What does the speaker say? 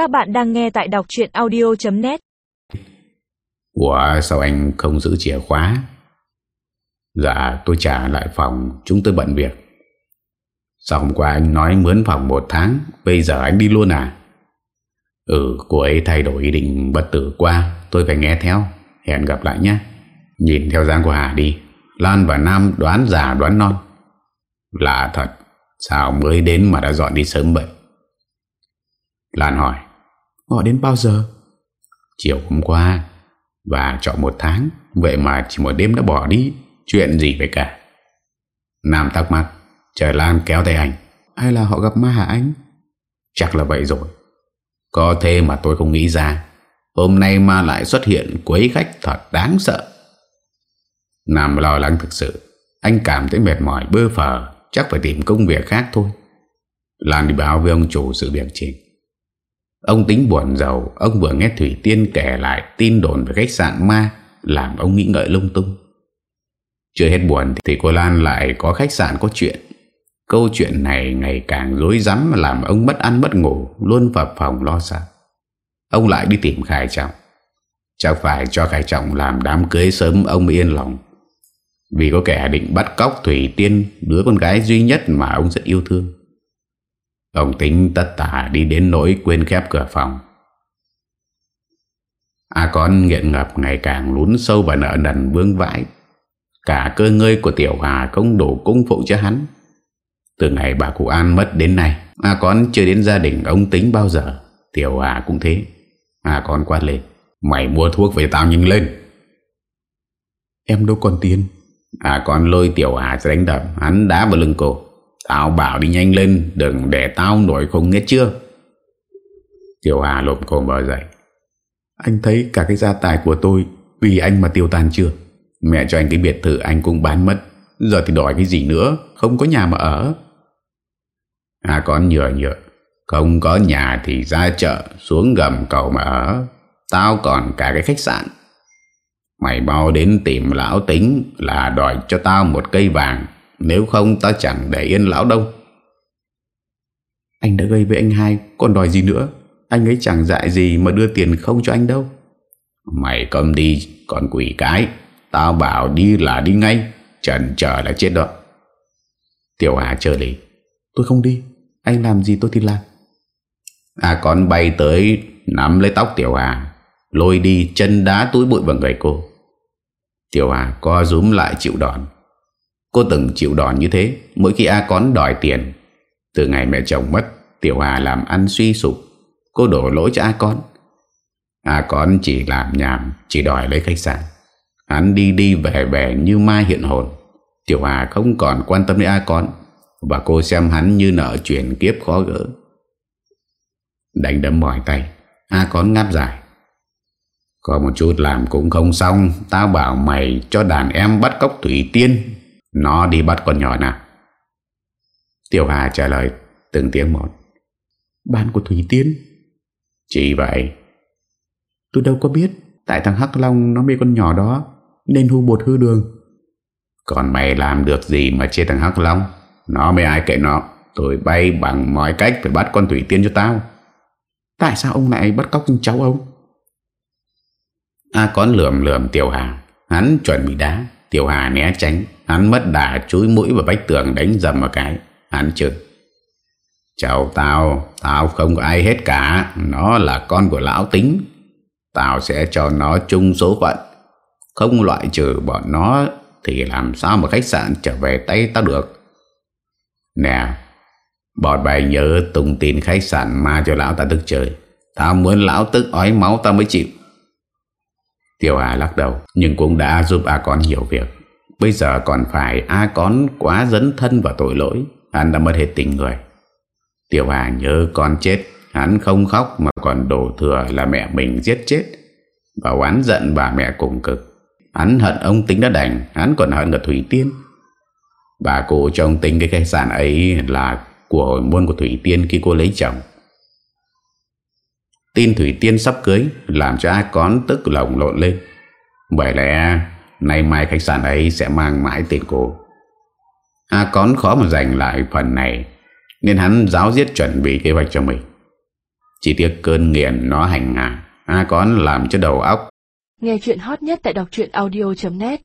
Các bạn đang nghe tại đọc chuyện audio.net Ủa, sao anh không giữ chìa khóa? Dạ tôi trả lại phòng, Chúng tôi bận việc. Sao hôm qua anh nói mướn phòng một tháng, Bây giờ anh đi luôn à? Ừ cô ấy thay đổi ý định bất tử qua, Tôi phải nghe theo. Hẹn gặp lại nhé. Nhìn theo Giang của Hà đi. Lan và Nam đoán giả đoán non. Lạ thật, Sao mới đến mà đã dọn đi sớm vậy? Lan hỏi. Họ đến bao giờ? Chiều hôm qua Và chọn một tháng Vậy mà chỉ một đêm đã bỏ đi Chuyện gì vậy cả? Nam thắc mắc Trời Lan kéo tay anh. Hay là họ gặp ma hả anh? Chắc là vậy rồi. Có thế mà tôi không nghĩ ra Hôm nay ma lại xuất hiện quấy khách thật đáng sợ. Nam lo lắng thực sự Anh cảm thấy mệt mỏi bơ phờ Chắc phải tìm công việc khác thôi. Lan đi báo với ông chủ sự việc trên Ông tính buồn giàu, Ông vừa nghe Thủy Tiên kể lại tin đồn về khách sạn ma, Làm ông nghĩ ngợi lung tung. Chưa hết buồn thì cô Lan lại có khách sạn có chuyện. Câu chuyện này ngày càng rối rắm, Làm ông mất ăn mất ngủ, Luôn phập phòng lo sợ. Ông lại đi tìm Khải Trọng. Chắc phải cho Khải Trọng làm đám cưới sớm, Ông mới yên lòng. Vì có kẻ định bắt cóc Thủy Tiên, Đứa con gái duy nhất mà ông rất yêu thương. Ông tính tất tả đi đến nỗi quên khép cửa phòng. À con nghiện ngập ngày càng lún sâu vào nợ nần vương vãi. Cả cơ ngơi của Tiểu Hà không đủ cung phụ cho hắn. Từ ngày bà cụ An mất đến nay À con chưa đến gia đình ông tính bao giờ. Tiểu Hà cũng thế. À con quát lên Mày mua thuốc về tao nhanh lên. Em đâu còn tiền. À con lôi Tiểu Hà sẽ đánh đập. Hắn đá vào lưng cô Tao bảo đi nhanh lên, Đừng để tao nổi không nghe chưa? Tiểu Hà lộp cồm bờ dậy. Anh thấy cả cái gia tài của tôi Vì anh mà tiêu tan chưa? Mẹ cho anh cái biệt thự anh cũng bán mất. Giờ thì đòi cái gì nữa? Không có nhà mà ở. À con nhựa nhựa. Không có nhà thì ra chợ, Xuống gầm cầu mà ở. Tao còn cả cái khách sạn. Mày bao đến tìm lão tính Là đòi cho tao một cây vàng. Nếu không, ta chẳng để yên lão đâu. Anh đã gây với anh hai, Còn đòi gì nữa? Anh ấy chẳng dạy gì mà đưa tiền không cho anh đâu. Mày cầm đi, Còn quỷ cái. Tao bảo đi là đi ngay. Trần chờ là chết đó. Tiểu Hà chờ đi Tôi không đi. Anh làm gì tôi thì làm. À con bay tới, Nắm lấy tóc Tiểu Hà. Lôi đi chân đá túi bụi vào người cô. Tiểu Hà co rúm lại chịu đòn. Cô từng chịu đòn như thế Mỗi khi A Con đòi tiền. Từ ngày mẹ chồng mất, Tiểu Hà làm ăn suy sụp. Cô đổ lỗi cho A Con A Con chỉ làm nhảm, Chỉ đòi lấy khách sạn. Hắn đi đi về về như ma hiện hồn. Tiểu Hà không còn quan tâm đến A Con Và cô xem hắn như nợ chuyển kiếp khó gỡ. Đánh đấm mỏi tay, A Con ngáp dài. Có một chút làm cũng không xong, Tao bảo mày cho đàn em bắt cóc Thủy Tiên. Nó đi bắt con nhỏ nào? Tiểu Hà trả lời từng tiếng một. Ban của Thủy Tiên. Chỉ vậy. Tôi đâu có biết Tại thằng Hắc Long nó mê con nhỏ đó Nên hư bột hư đường. Còn mày làm được gì mà chê thằng Hắc Long? Nó mới ai kệ nó Tôi bay bằng mọi cách phải bắt con Thủy Tiên cho tao. Tại sao ông lại bắt cóc cháu ông? A à, con lượm lượm Tiểu Hà. Hắn chuẩn bị đá. Tiểu Hà né tránh Hắn mất đà chúi mũi vào vách tường đánh dầm một cái. Hắn chửi. Chào tao Tao không có ai hết cả. Nó là con của lão tính. Tao sẽ cho nó chung số phận. Không loại trừ bọn nó Thì làm sao mà khách sạn trở về tay tao được? Nè, Bọn bài nhớ tung tin khách sạn ma cho lão ta tức trời Tao muốn lão tức ói máu tao mới chịu. Tiểu Hà lắc đầu, Nhưng cũng đã giúp A Con hiểu việc. Bây giờ còn phải A Con quá dấn thân vào tội lỗi. Hắn đã mất hết tình người. Tiểu Hà nhớ con chết. Hắn không khóc mà còn đổ thừa là mẹ mình giết chết. Và oán giận bà mẹ cùng cực. Hắn hận ông tính đã đành. Hắn còn hận cả Thủy Tiên. Bà cụ cho ông tính cái khách sạn ấy Là của hồi môn của Thủy Tiên khi cô lấy chồng. Tin Thủy Tiên sắp cưới Làm cho ai con tức lồng lộn lên. Bởi lẽ Nay mai khách sạn ấy sẽ mang mãi tiền cô. À, A con khó mà giành lại phần này, Nên hắn giáo diết chuẩn bị kế hoạch cho mình. Chỉ tiếc cơn nghiện nó hành hạ à, A con làm cho đầu óc. Nghe chuyện hot nhất tại đọc truyện audio.net